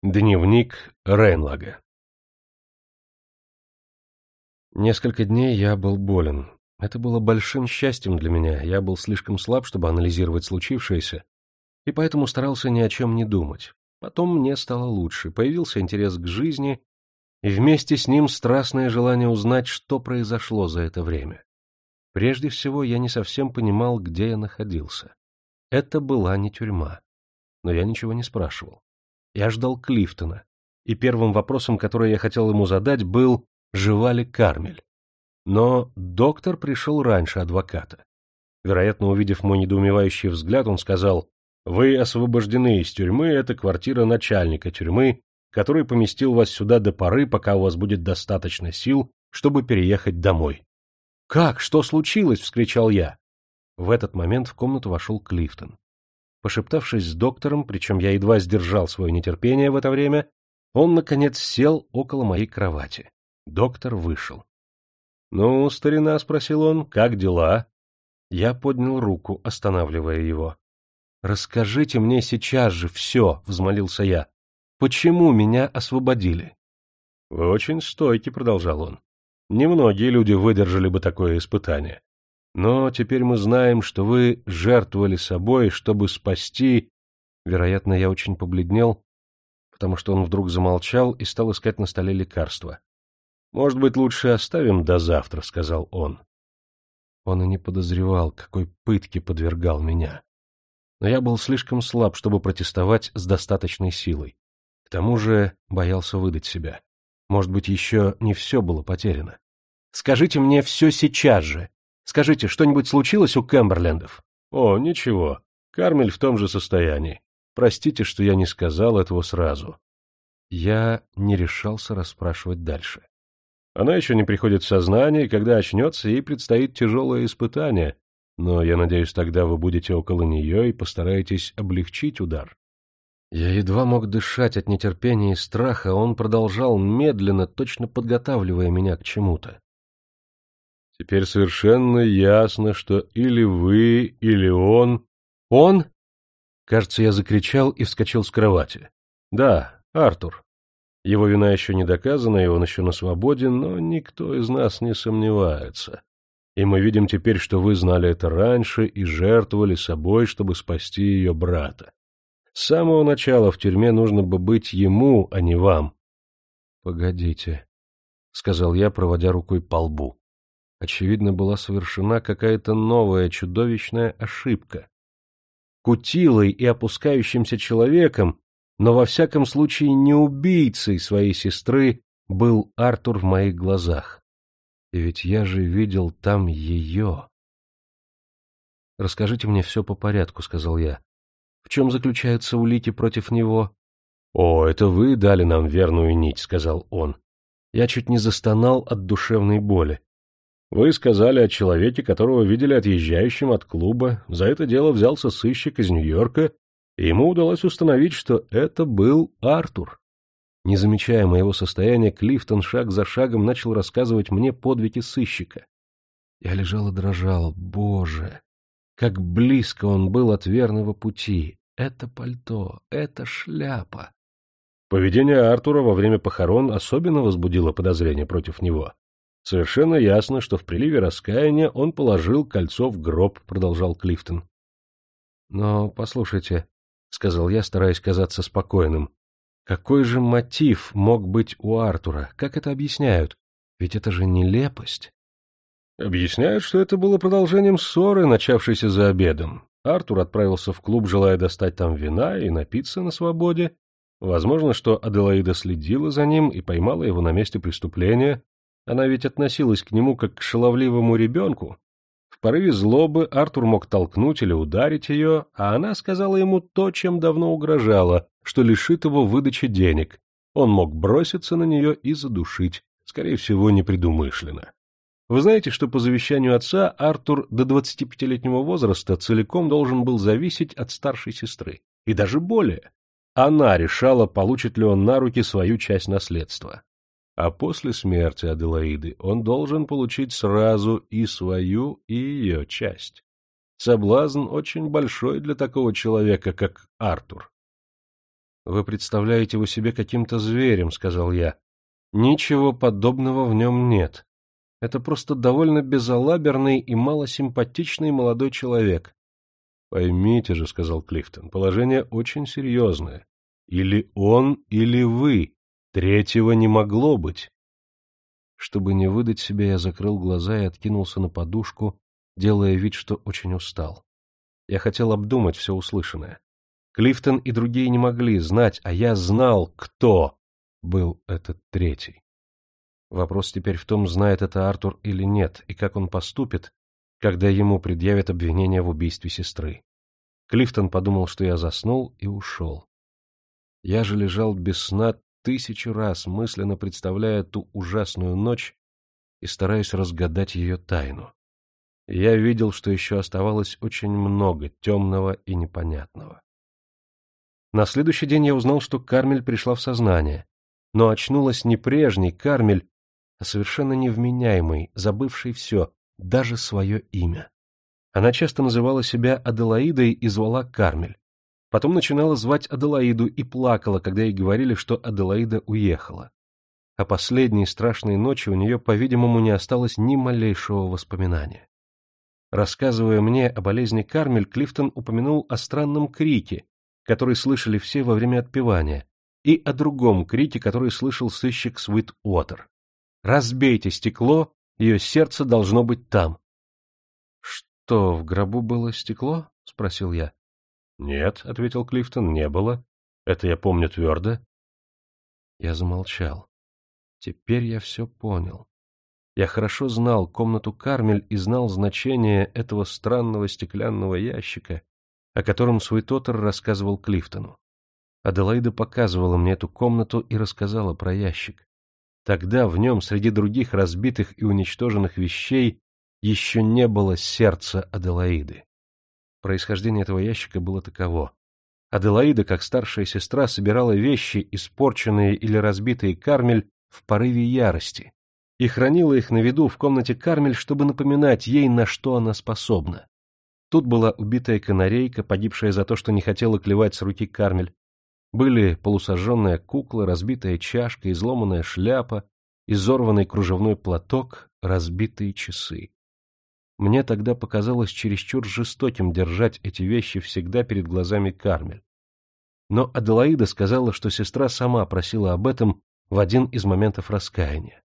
Дневник Рейнлага Несколько дней я был болен. Это было большим счастьем для меня, я был слишком слаб, чтобы анализировать случившееся, и поэтому старался ни о чем не думать. Потом мне стало лучше, появился интерес к жизни, и вместе с ним страстное желание узнать, что произошло за это время. Прежде всего, я не совсем понимал, где я находился. Это была не тюрьма. Но я ничего не спрашивал. Я ждал Клифтона, и первым вопросом, который я хотел ему задать, был, жива ли Кармель. Но доктор пришел раньше адвоката. Вероятно, увидев мой недоумевающий взгляд, он сказал, «Вы освобождены из тюрьмы, это квартира начальника тюрьмы, который поместил вас сюда до поры, пока у вас будет достаточно сил, чтобы переехать домой». «Как? Что случилось?» — вскричал я. В этот момент в комнату вошел Клифтон. Пошептавшись с доктором, причем я едва сдержал свое нетерпение в это время, он, наконец, сел около моей кровати. Доктор вышел. — Ну, старина, — спросил он, — как дела? Я поднял руку, останавливая его. — Расскажите мне сейчас же все, — взмолился я. — Почему меня освободили? — Вы очень стойки, — продолжал он. — Немногие люди выдержали бы такое испытание. Но теперь мы знаем, что вы жертвовали собой, чтобы спасти... Вероятно, я очень побледнел, потому что он вдруг замолчал и стал искать на столе лекарства. «Может быть, лучше оставим до завтра», — сказал он. Он и не подозревал, какой пытке подвергал меня. Но я был слишком слаб, чтобы протестовать с достаточной силой. К тому же боялся выдать себя. Может быть, еще не все было потеряно. «Скажите мне все сейчас же!» Скажите, что-нибудь случилось у Кэмберлендов? — О, ничего. Кармель в том же состоянии. Простите, что я не сказал этого сразу. Я не решался расспрашивать дальше. Она еще не приходит в сознание, и когда очнется, ей предстоит тяжелое испытание, но я надеюсь, тогда вы будете около нее и постараетесь облегчить удар. Я едва мог дышать от нетерпения и страха, он продолжал медленно, точно подготавливая меня к чему-то. Теперь совершенно ясно, что или вы, или он... Он? Кажется, я закричал и вскочил с кровати. Да, Артур. Его вина еще не доказана, и он еще на свободе, но никто из нас не сомневается. И мы видим теперь, что вы знали это раньше и жертвовали собой, чтобы спасти ее брата. С самого начала в тюрьме нужно бы быть ему, а не вам. — Погодите, — сказал я, проводя рукой по лбу. Очевидно, была совершена какая-то новая чудовищная ошибка. Кутилой и опускающимся человеком, но во всяком случае не убийцей своей сестры, был Артур в моих глазах. И ведь я же видел там ее. «Расскажите мне все по порядку», — сказал я. «В чем заключаются улики против него?» «О, это вы дали нам верную нить», — сказал он. Я чуть не застонал от душевной боли. Вы сказали о человеке, которого видели отъезжающим от клуба. За это дело взялся сыщик из Нью-Йорка, и ему удалось установить, что это был Артур. Не замечая моего состояния, Клифтон шаг за шагом начал рассказывать мне подвиги сыщика. Я лежал и дрожал. Боже! Как близко он был от верного пути! Это пальто, это шляпа! Поведение Артура во время похорон особенно возбудило подозрения против него. Совершенно ясно, что в приливе раскаяния он положил кольцо в гроб, продолжал Клифтон. Но послушайте, сказал я, стараясь казаться спокойным. Какой же мотив мог быть у Артура? Как это объясняют? Ведь это же нелепость. Объясняют, что это было продолжением ссоры, начавшейся за обедом. Артур отправился в клуб, желая достать там вина и напиться на свободе. Возможно, что Аделаида следила за ним и поймала его на месте преступления, она ведь относилась к нему как к шаловливому ребенку. В порыве злобы Артур мог толкнуть или ударить ее, а она сказала ему то, чем давно угрожала, что лишит его выдачи денег. Он мог броситься на нее и задушить, скорее всего, непредумышленно. Вы знаете, что по завещанию отца Артур до 25-летнего возраста целиком должен был зависеть от старшей сестры, и даже более. Она решала, получит ли он на руки свою часть наследства а после смерти Аделаиды он должен получить сразу и свою, и ее часть. Соблазн очень большой для такого человека, как Артур. Вы представляете его себе каким-то зверем, — сказал я. Ничего подобного в нем нет. Это просто довольно безалаберный и малосимпатичный молодой человек. — Поймите же, — сказал Клифтон, — положение очень серьезное. Или он, или вы. Третьего не могло быть. Чтобы не выдать себя, я закрыл глаза и откинулся на подушку, делая вид, что очень устал. Я хотел обдумать все услышанное. Клифтон и другие не могли знать, а я знал, кто был этот третий. Вопрос теперь в том, знает это Артур или нет, и как он поступит, когда ему предъявят обвинение в убийстве сестры. Клифтон подумал, что я заснул, и ушел. Я же лежал без сна тысячу раз, мысленно представляя ту ужасную ночь и стараясь разгадать ее тайну. я видел, что еще оставалось очень много темного и непонятного. На следующий день я узнал, что Кармель пришла в сознание, но очнулась не прежний Кармель, а совершенно невменяемый, забывший все, даже свое имя. Она часто называла себя Аделаидой и звала Кармель. Потом начинала звать Аделаиду и плакала, когда ей говорили, что Аделаида уехала. А последней страшной ночи у нее, по-видимому, не осталось ни малейшего воспоминания. Рассказывая мне о болезни Кармель, Клифтон упомянул о странном крике, который слышали все во время отпевания, и о другом крике, который слышал сыщик Свит Уотер. «Разбейте стекло, ее сердце должно быть там». «Что, в гробу было стекло?» — спросил я. «Нет», — ответил Клифтон, — «не было. Это я помню твердо». Я замолчал. Теперь я все понял. Я хорошо знал комнату Кармель и знал значение этого странного стеклянного ящика, о котором Суитотер рассказывал Клифтону. Аделаида показывала мне эту комнату и рассказала про ящик. Тогда в нем, среди других разбитых и уничтоженных вещей, еще не было сердца Аделаиды. Происхождение этого ящика было таково. Аделаида, как старшая сестра, собирала вещи, испорченные или разбитые Кармель, в порыве ярости, и хранила их на виду в комнате Кармель, чтобы напоминать ей, на что она способна. Тут была убитая канарейка, погибшая за то, что не хотела клевать с руки Кармель. Были полусожженная кукла, разбитая чашка, изломанная шляпа, изорванный кружевной платок, разбитые часы. Мне тогда показалось чересчур жестоким держать эти вещи всегда перед глазами Кармель. Но Аделаида сказала, что сестра сама просила об этом в один из моментов раскаяния.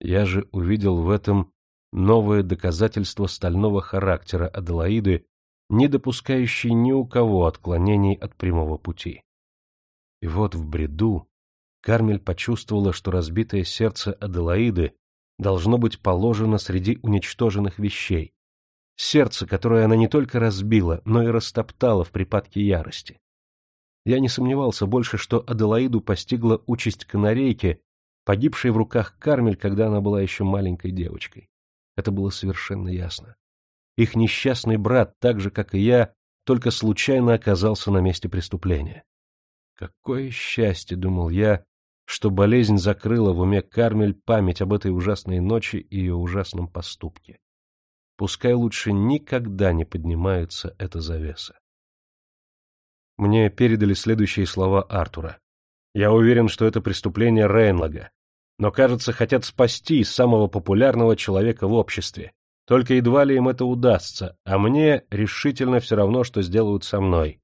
Я же увидел в этом новое доказательство стального характера Аделаиды, не допускающей ни у кого отклонений от прямого пути. И вот в бреду Кармель почувствовала, что разбитое сердце Аделаиды должно быть положено среди уничтоженных вещей. Сердце, которое она не только разбила, но и растоптала в припадке ярости. Я не сомневался больше, что Аделаиду постигла участь канарейки, погибшей в руках Кармель, когда она была еще маленькой девочкой. Это было совершенно ясно. Их несчастный брат, так же, как и я, только случайно оказался на месте преступления. Какое счастье, — думал я, что болезнь закрыла в уме Кармель память об этой ужасной ночи и ее ужасном поступке. Пускай лучше никогда не поднимается эта завеса. Мне передали следующие слова Артура. Я уверен, что это преступление Рейнлага, но, кажется, хотят спасти самого популярного человека в обществе. Только едва ли им это удастся, а мне решительно все равно, что сделают со мной.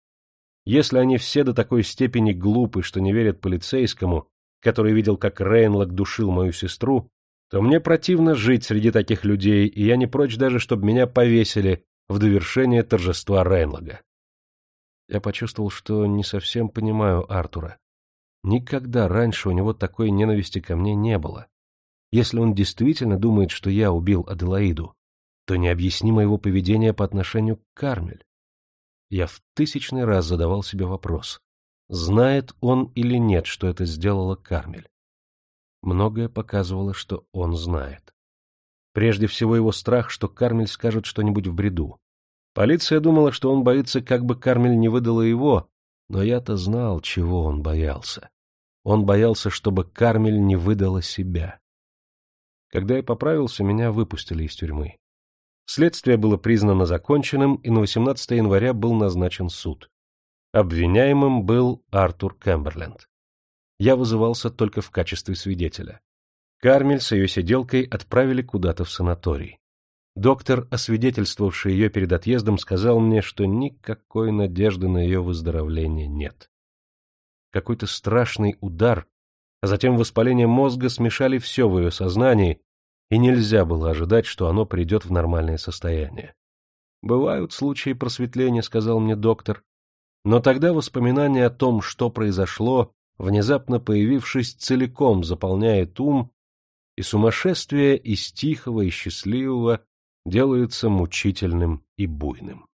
Если они все до такой степени глупы, что не верят полицейскому, который видел, как Рейнлок душил мою сестру, то мне противно жить среди таких людей, и я не прочь даже, чтобы меня повесили в довершение торжества Рейнлога. Я почувствовал, что не совсем понимаю Артура. Никогда раньше у него такой ненависти ко мне не было. Если он действительно думает, что я убил Аделаиду, то необъяснимо его поведение по отношению к Кармель. Я в тысячный раз задавал себе вопрос, знает он или нет, что это сделала Кармель. Многое показывало, что он знает. Прежде всего его страх, что Кармель скажет что-нибудь в бреду. Полиция думала, что он боится, как бы Кармель не выдала его, но я-то знал, чего он боялся. Он боялся, чтобы Кармель не выдала себя. Когда я поправился, меня выпустили из тюрьмы. Следствие было признано законченным, и на 18 января был назначен суд. Обвиняемым был Артур Кэмберленд. Я вызывался только в качестве свидетеля. Кармель с ее сиделкой отправили куда-то в санаторий. Доктор, освидетельствовавший ее перед отъездом, сказал мне, что никакой надежды на ее выздоровление нет. Какой-то страшный удар, а затем воспаление мозга смешали все в ее сознании, и нельзя было ожидать, что оно придет в нормальное состояние. «Бывают случаи просветления», — сказал мне доктор, но тогда воспоминание о том, что произошло, внезапно появившись, целиком заполняет ум, и сумасшествие из тихого и счастливого делается мучительным и буйным.